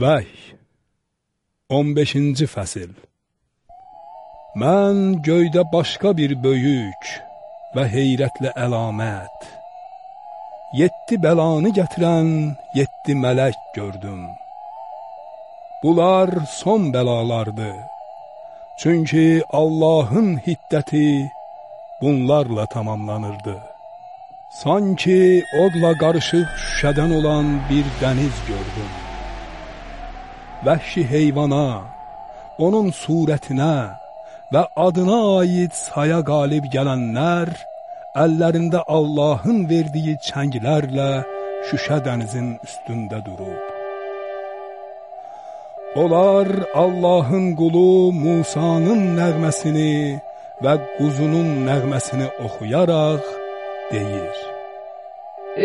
Vəhy 15-ci fəsil Mən göydə başqa bir böyük və heyrətli əlamət, Yeddi bəlanı gətirən yeddi mələk gördüm. Bunlar son bəlalardır, çünki Allahın hiddəti bunlarla tamamlanırdı. Sanki odla qarışıq şüşədən olan bir dəniz gördüm vəhşi heyvana, onun surətinə və adına aid saya qalib gələnlər, əllərində Allahın verdiyi çənglərlə şüşə dənizin üstündə durub. Onlar Allahın qulu Musanın nəğməsini və quzunun nəğməsini oxuyaraq deyir.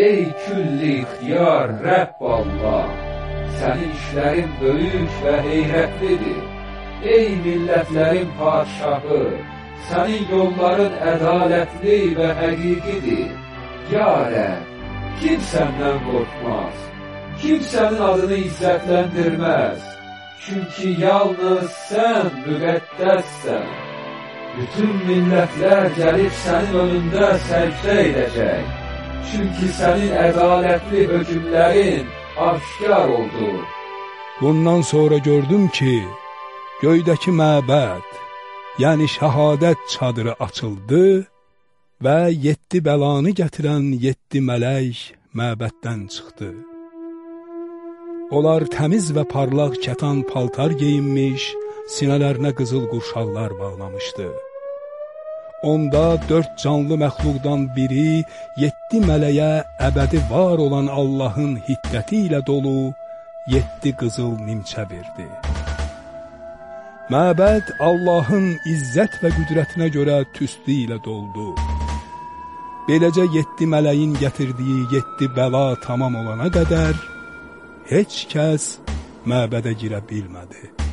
Ey külli ixtiyar Rəbb Allah! Sənin işlərin böyük və heyrətlidir. Ey millətlərin padşahı, sənin yolların ədalətli və həqiqidir. Ya Rəb, kim səndən qorxmaz? Kim sənin adını izzətləndirməz? Çünki yalnız sən müqəddəssən. Bütün millətlər gəlib sənin önündə səcdə edəcək. Çünki sənin ədalətli hökmlərin aşkar oldu. Bundan sonra gördüm ki, göydəki məbəd, yəni şəhadət çadırı açıldı və yeddi bəlanı gətirən yeddi mələk məbəddən çıxdı. Onlar təmiz və parlaq kətan paltar geyinmiş, sinələrinə qızıl qurşaqlar bağlamışdı. Onda dörd canlı məxluqdan biri yeddi mələyə əbədi var olan Allahın hiddəti ilə dolu yeddi qızıl nimçə verdi. Məbəd Allahın izzət və qüdrətinə görə tüstü ilə doldu. Beləcə yeddi mələyin gətirdiyi yeddi bəla tamam olana qədər heç kəs məbədə girə bilmədi.